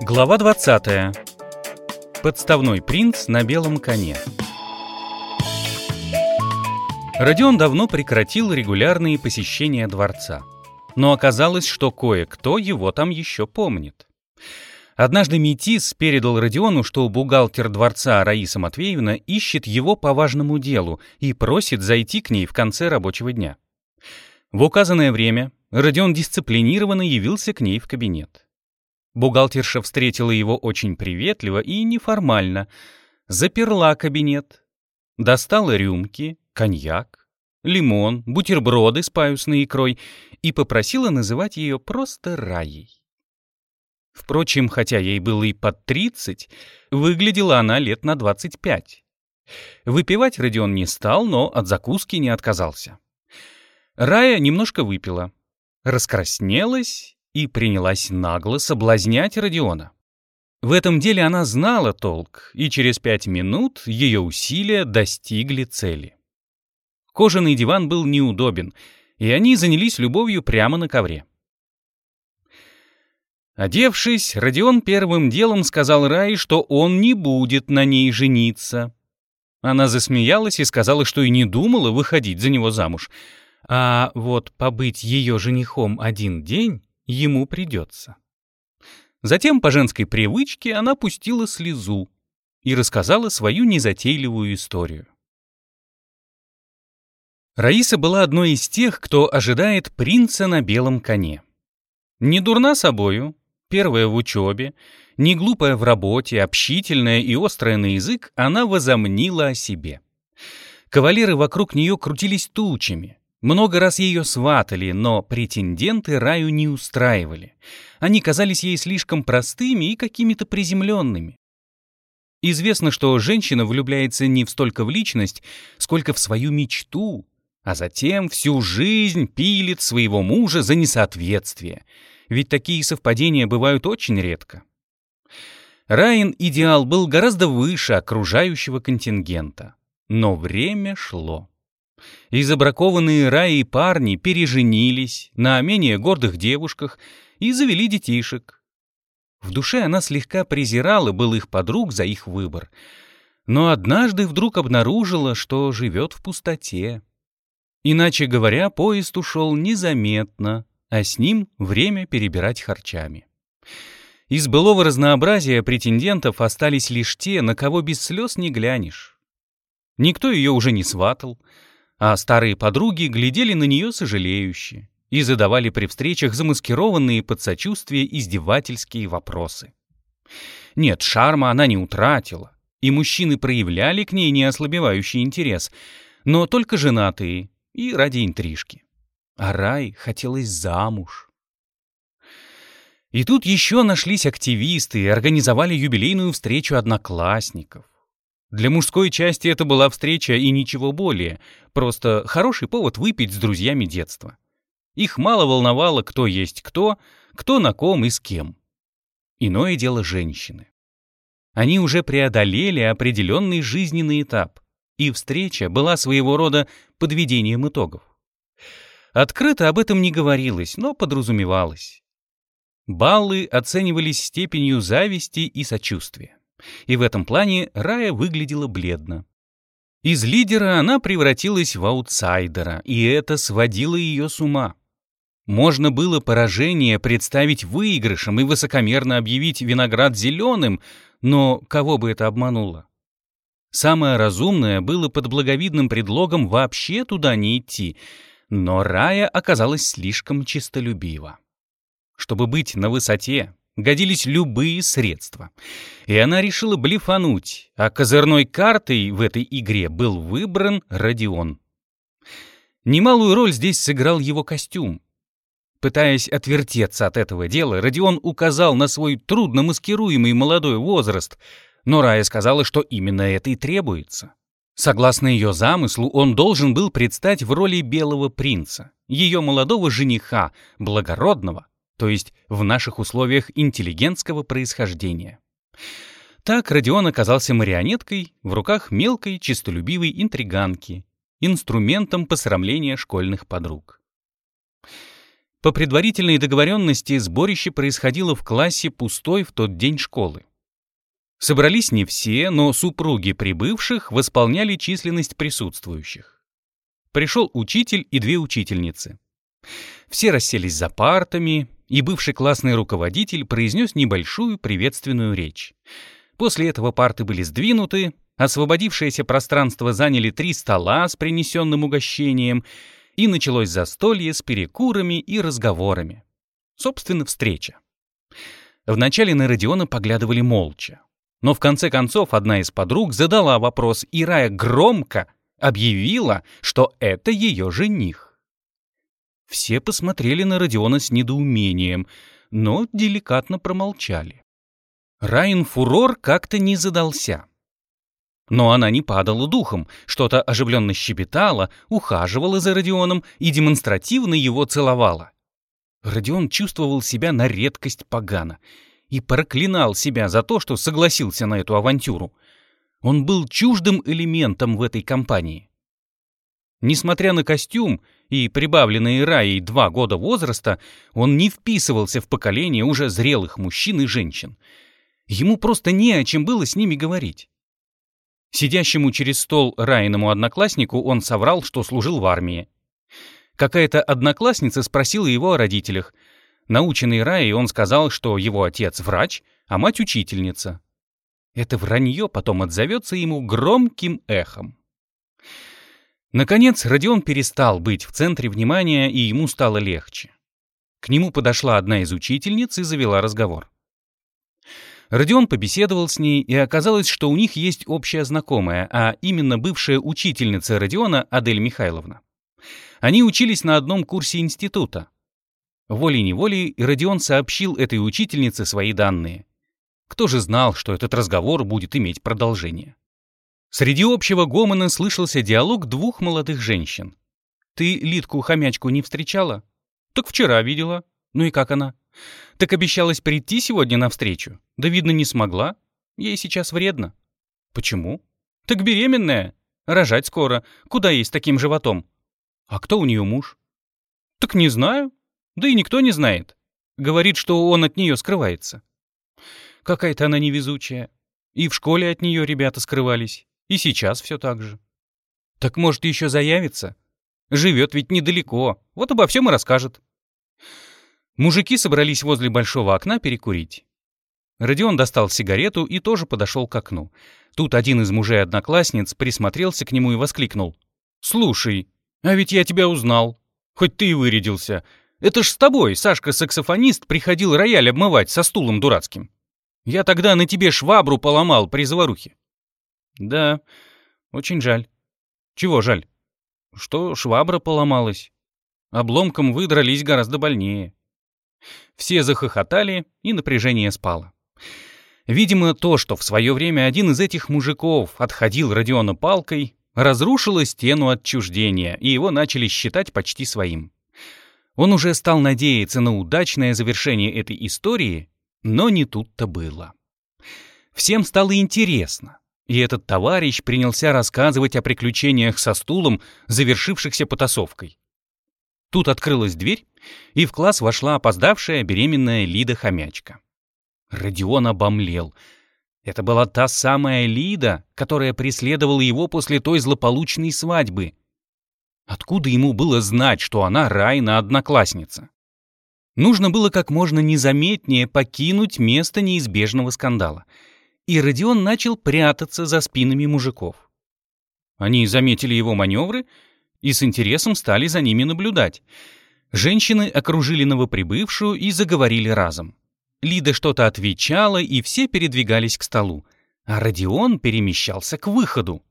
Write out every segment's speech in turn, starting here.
Глава 20. Подставной принц на белом коне. Родион давно прекратил регулярные посещения дворца. Но оказалось, что кое-кто его там еще помнит. Однажды Метис передал Родиону, что бухгалтер дворца Раиса Матвеевна ищет его по важному делу и просит зайти к ней в конце рабочего дня. В указанное время Родион дисциплинированно явился к ней в кабинет. Бухгалтерша встретила его очень приветливо и неформально. Заперла кабинет. Достала рюмки, коньяк, лимон, бутерброды с паюсной икрой и попросила называть ее просто Раей. Впрочем, хотя ей было и под 30, выглядела она лет на 25. Выпивать Родион не стал, но от закуски не отказался. Рая немножко выпила, раскраснелась и принялась нагло соблазнять Родиона. В этом деле она знала толк, и через пять минут ее усилия достигли цели. Кожаный диван был неудобен, и они занялись любовью прямо на ковре. Одевшись, Родион первым делом сказал Рае, что он не будет на ней жениться. Она засмеялась и сказала, что и не думала выходить за него замуж. А вот побыть ее женихом один день ему придется. Затем по женской привычке она пустила слезу и рассказала свою незатейливую историю. Раиса была одной из тех, кто ожидает принца на белом коне. Не дурна собою, первая в учебе, не глупая в работе, общительная и острая на язык, она возомнила о себе. Кавалеры вокруг нее крутились тучами, много раз ее сватали, но претенденты Раю не устраивали. Они казались ей слишком простыми и какими-то приземленными. Известно, что женщина влюбляется не в столько в личность, сколько в свою мечту, а затем всю жизнь пилит своего мужа за несоответствие. Ведь такие совпадения бывают очень редко. Райан идеал был гораздо выше окружающего контингента. Но время шло и забракованные раи парни переженились на менее гордых девушках и завели детишек. В душе она слегка презирала былых подруг за их выбор, но однажды вдруг обнаружила, что живет в пустоте. Иначе говоря, поезд ушел незаметно, а с ним время перебирать харчами. Из былого разнообразия претендентов остались лишь те, на кого без слез не глянешь. Никто ее уже не сватал, а старые подруги глядели на нее сожалеюще и задавали при встречах замаскированные под сочувствие издевательские вопросы. Нет, шарма она не утратила, и мужчины проявляли к ней неослабевающий интерес, но только женатые и ради интрижки. А Рай хотелось замуж. И тут еще нашлись активисты и организовали юбилейную встречу одноклассников. Для мужской части это была встреча и ничего более, просто хороший повод выпить с друзьями детства. Их мало волновало, кто есть кто, кто на ком и с кем. Иное дело женщины. Они уже преодолели определенный жизненный этап, и встреча была своего рода подведением итогов. Открыто об этом не говорилось, но подразумевалось. Баллы оценивались степенью зависти и сочувствия. И в этом плане Рая выглядела бледно. Из лидера она превратилась в аутсайдера, и это сводило ее с ума. Можно было поражение представить выигрышем и высокомерно объявить виноград зеленым, но кого бы это обмануло? Самое разумное было под благовидным предлогом вообще туда не идти, но Рая оказалась слишком чистолюбива. Чтобы быть на высоте, годились любые средства. И она решила блефануть, а козырной картой в этой игре был выбран Родион. Немалую роль здесь сыграл его костюм. Пытаясь отвертеться от этого дела, Родион указал на свой трудно маскируемый молодой возраст, но Рая сказала, что именно это и требуется. Согласно ее замыслу, он должен был предстать в роли белого принца, ее молодого жениха, благородного, то есть в наших условиях интеллигентского происхождения. Так Родион оказался марионеткой в руках мелкой, чистолюбивой интриганки, инструментом посрамления школьных подруг. По предварительной договоренности сборище происходило в классе пустой в тот день школы. Собрались не все, но супруги прибывших восполняли численность присутствующих. Пришел учитель и две учительницы. Все расселись за партами, и бывший классный руководитель произнес небольшую приветственную речь. После этого парты были сдвинуты, освободившееся пространство заняли три стола с принесенным угощением, и началось застолье с перекурами и разговорами. Собственно, встреча. Вначале на Родиона поглядывали молча. Но в конце концов одна из подруг задала вопрос, и Рая громко объявила, что это ее жених. Все посмотрели на Родиона с недоумением, но деликатно промолчали. Райан фурор как-то не задался. Но она не падала духом, что-то оживленно щебетала, ухаживала за Родионом и демонстративно его целовала. Родион чувствовал себя на редкость погано и проклинал себя за то, что согласился на эту авантюру. Он был чуждым элементом в этой компании. Несмотря на костюм и прибавленные Раей два года возраста, он не вписывался в поколение уже зрелых мужчин и женщин. Ему просто не о чем было с ними говорить. Сидящему через стол Райному однокласснику он соврал, что служил в армии. Какая-то одноклассница спросила его о родителях. Наученный Раей он сказал, что его отец врач, а мать учительница. Это вранье потом отзовется ему громким эхом. Наконец, Родион перестал быть в центре внимания, и ему стало легче. К нему подошла одна из учительниц и завела разговор. Родион побеседовал с ней, и оказалось, что у них есть общая знакомая, а именно бывшая учительница Родиона Адель Михайловна. Они учились на одном курсе института. Волей-неволей Родион сообщил этой учительнице свои данные. Кто же знал, что этот разговор будет иметь продолжение? Среди общего гомона слышался диалог двух молодых женщин. «Ты Литку-хомячку не встречала?» «Так вчера видела. Ну и как она?» Так обещалась прийти сегодня навстречу. Да, видно, не смогла. Ей сейчас вредно. Почему? Так беременная. Рожать скоро. Куда ей с таким животом? А кто у нее муж? Так не знаю. Да и никто не знает. Говорит, что он от нее скрывается. Какая-то она невезучая. И в школе от нее ребята скрывались. И сейчас все так же. Так может, еще заявится? Живет ведь недалеко. Вот обо всем и расскажет. Мужики собрались возле большого окна перекурить. Родион достал сигарету и тоже подошел к окну. Тут один из мужей-одноклассниц присмотрелся к нему и воскликнул. «Слушай, а ведь я тебя узнал. Хоть ты и вырядился. Это ж с тобой Сашка-саксофонист приходил рояль обмывать со стулом дурацким. Я тогда на тебе швабру поломал при заварухе». «Да, очень жаль». «Чего жаль?» «Что швабра поломалась. Обломком вы дрались гораздо больнее». Все захохотали, и напряжение спало. Видимо, то, что в свое время один из этих мужиков отходил Родиона палкой, разрушило стену отчуждения, и его начали считать почти своим. Он уже стал надеяться на удачное завершение этой истории, но не тут-то было. Всем стало интересно, и этот товарищ принялся рассказывать о приключениях со стулом, завершившихся потасовкой. Тут открылась дверь, и в класс вошла опоздавшая беременная Лида-хомячка. Родион обомлел. Это была та самая Лида, которая преследовала его после той злополучной свадьбы. Откуда ему было знать, что она Райна одноклассница? Нужно было как можно незаметнее покинуть место неизбежного скандала. И Родион начал прятаться за спинами мужиков. Они заметили его маневры и с интересом стали за ними наблюдать. Женщины окружили новоприбывшую и заговорили разом. Лида что-то отвечала, и все передвигались к столу, а Родион перемещался к выходу.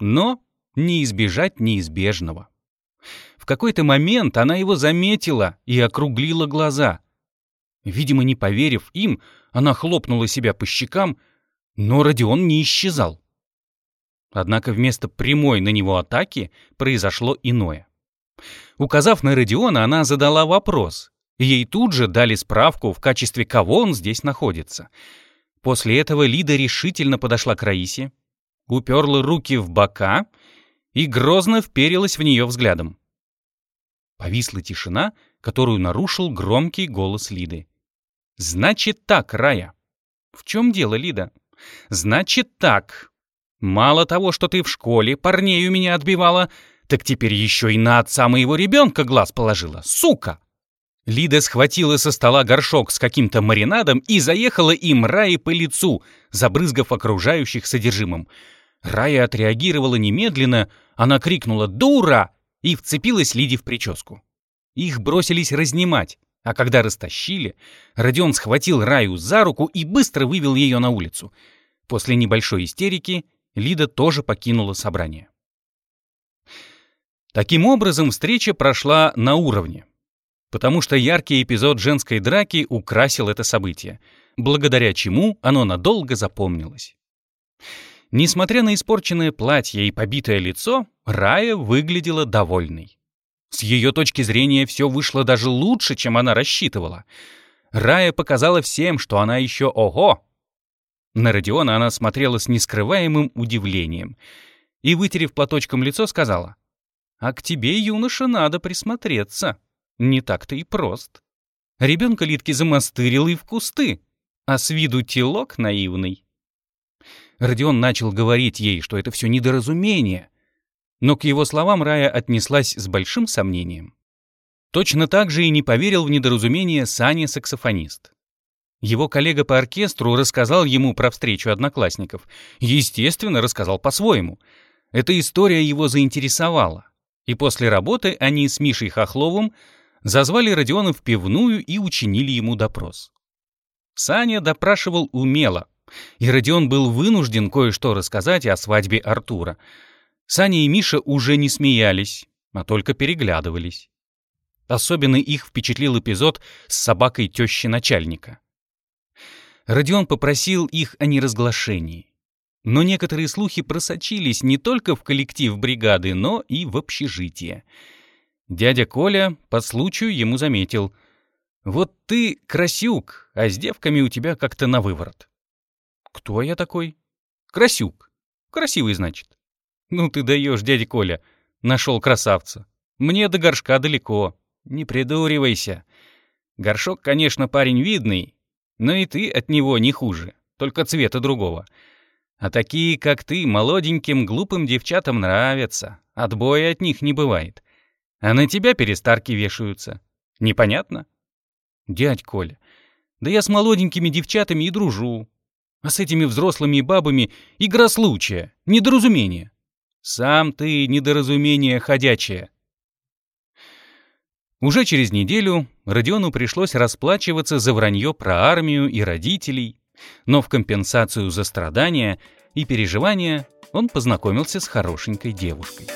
Но не избежать неизбежного. В какой-то момент она его заметила и округлила глаза. Видимо, не поверив им, она хлопнула себя по щекам, но Родион не исчезал. Однако вместо прямой на него атаки произошло иное. Указав на Родиона, она задала вопрос. Ей тут же дали справку, в качестве кого он здесь находится. После этого Лида решительно подошла к Раисе, уперла руки в бока и грозно вперилась в нее взглядом. Повисла тишина, которую нарушил громкий голос Лиды. «Значит так, Рая». «В чем дело, Лида?» «Значит так. Мало того, что ты в школе парней у меня отбивала, так теперь еще и на отца моего ребенка глаз положила, сука!» Лида схватила со стола горшок с каким-то маринадом и заехала им Рае по лицу, забрызгав окружающих содержимым. Рая отреагировала немедленно, она крикнула «Дура!» и вцепилась Лиде в прическу. Их бросились разнимать, а когда растащили, Родион схватил Раю за руку и быстро вывел ее на улицу. После небольшой истерики Лида тоже покинула собрание. Таким образом, встреча прошла на уровне, потому что яркий эпизод женской драки украсил это событие, благодаря чему оно надолго запомнилось. Несмотря на испорченное платье и побитое лицо, Рая выглядела довольной. С ее точки зрения все вышло даже лучше, чем она рассчитывала. Рая показала всем, что она еще ого. На Родиона она смотрела с нескрываемым удивлением и, вытерев платочком лицо, сказала, «А к тебе, юноша, надо присмотреться. Не так-то и прост. Ребенка Литки замастырил и в кусты, а с виду телок наивный». Родион начал говорить ей, что это все недоразумение. Но к его словам Рая отнеслась с большим сомнением. Точно так же и не поверил в недоразумение Саня-саксофонист. Его коллега по оркестру рассказал ему про встречу одноклассников. Естественно, рассказал по-своему. Эта история его заинтересовала. И после работы они с Мишей Хохловым зазвали Родиона в пивную и учинили ему допрос. Саня допрашивал умело, и Родион был вынужден кое-что рассказать о свадьбе Артура. Саня и Миша уже не смеялись, а только переглядывались. Особенно их впечатлил эпизод с собакой тещи начальника. Родион попросил их о неразглашении. Но некоторые слухи просочились не только в коллектив бригады, но и в общежитие. Дядя Коля по случаю ему заметил. «Вот ты красюк, а с девками у тебя как-то на выворот». «Кто я такой?» «Красюк. Красивый, значит». «Ну ты даешь, дядя Коля. Нашел красавца. Мне до горшка далеко. Не придуривайся. Горшок, конечно, парень видный, но и ты от него не хуже, только цвета другого. А такие, как ты, молоденьким, глупым девчатам нравятся. Отбоя от них не бывает. А на тебя перестарки вешаются. Непонятно? Дядь Коля, да я с молоденькими девчатами и дружу. А с этими взрослыми бабами игра случая, недоразумение. Сам ты недоразумение ходячее. Уже через неделю Родиону пришлось расплачиваться за вранье про армию и родителей, но в компенсацию за страдания и переживания он познакомился с хорошенькой девушкой.